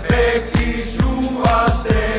Bebê que Juas tem.